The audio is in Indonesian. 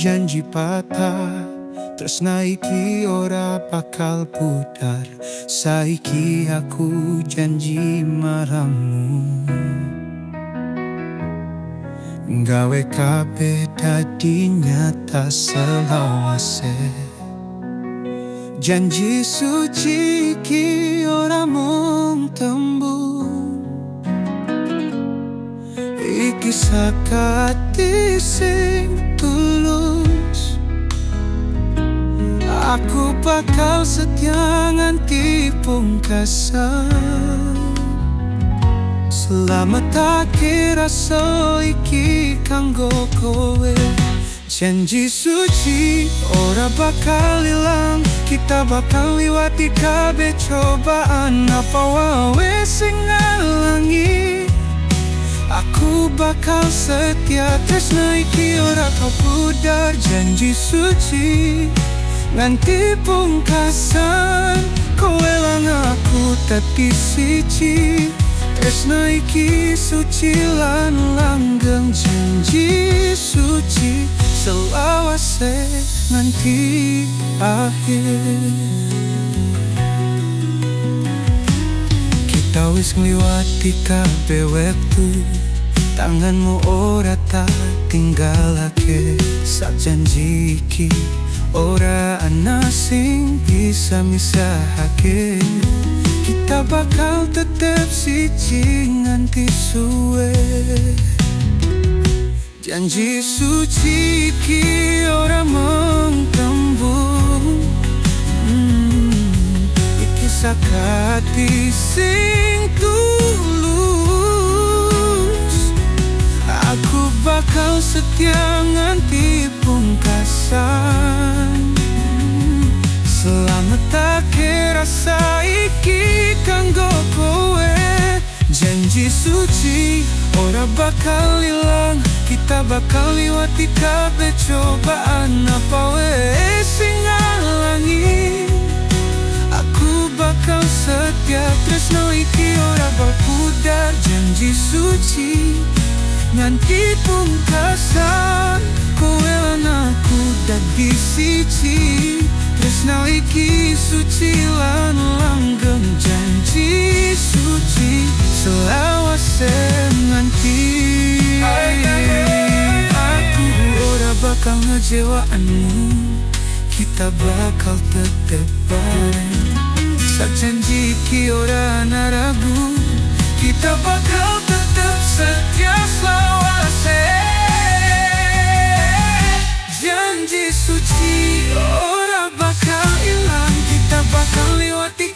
janji patah Terus naiki ora bakal pudar. Saiki aku janji maramu Gawe kabeh dadi nyata selawase. Janji suci ki ora mung tembung Iki sakati sing tulus Aku bakal setia nganti pungkasan Selamat akhir rasa iki kanggo kowe. Janji suci ora bakal hilang. Kita bakal liwati kabeh cobaan. Apa wae sing ngalangi? Aku bakal setia iki ora kau pudar Janji suci. Nganti pungkasan Kowe lang aku tadi siji. Tresno iki suci lan langgeng janji suci. Selawase nganti akhir. Kita wis ngliwati kabeh wektu Tanganmu ora tak tinggalake. Sak janji iki ora ana sing bisa misahake. Kita bakal tetep siji nganti suwe. Janji suci ki ora mengtembung hmm, Iki sakati sing tulus bakal setia nganti pungkasan. Selamat akhir rasa iki kanggo kowe Janji suci ora bakal hilang. Kita bakal liwati kabeh cobaan nganti pungkasan Kowe lan aku dadi siji Tresno iki suci lan langgeng janji suci selawase nganti Aku ora bakal ngecewaanmu Kita bakal tetep bareng Sak janji iki ora ana suci. Ora bakal hilang Kita bakal lewati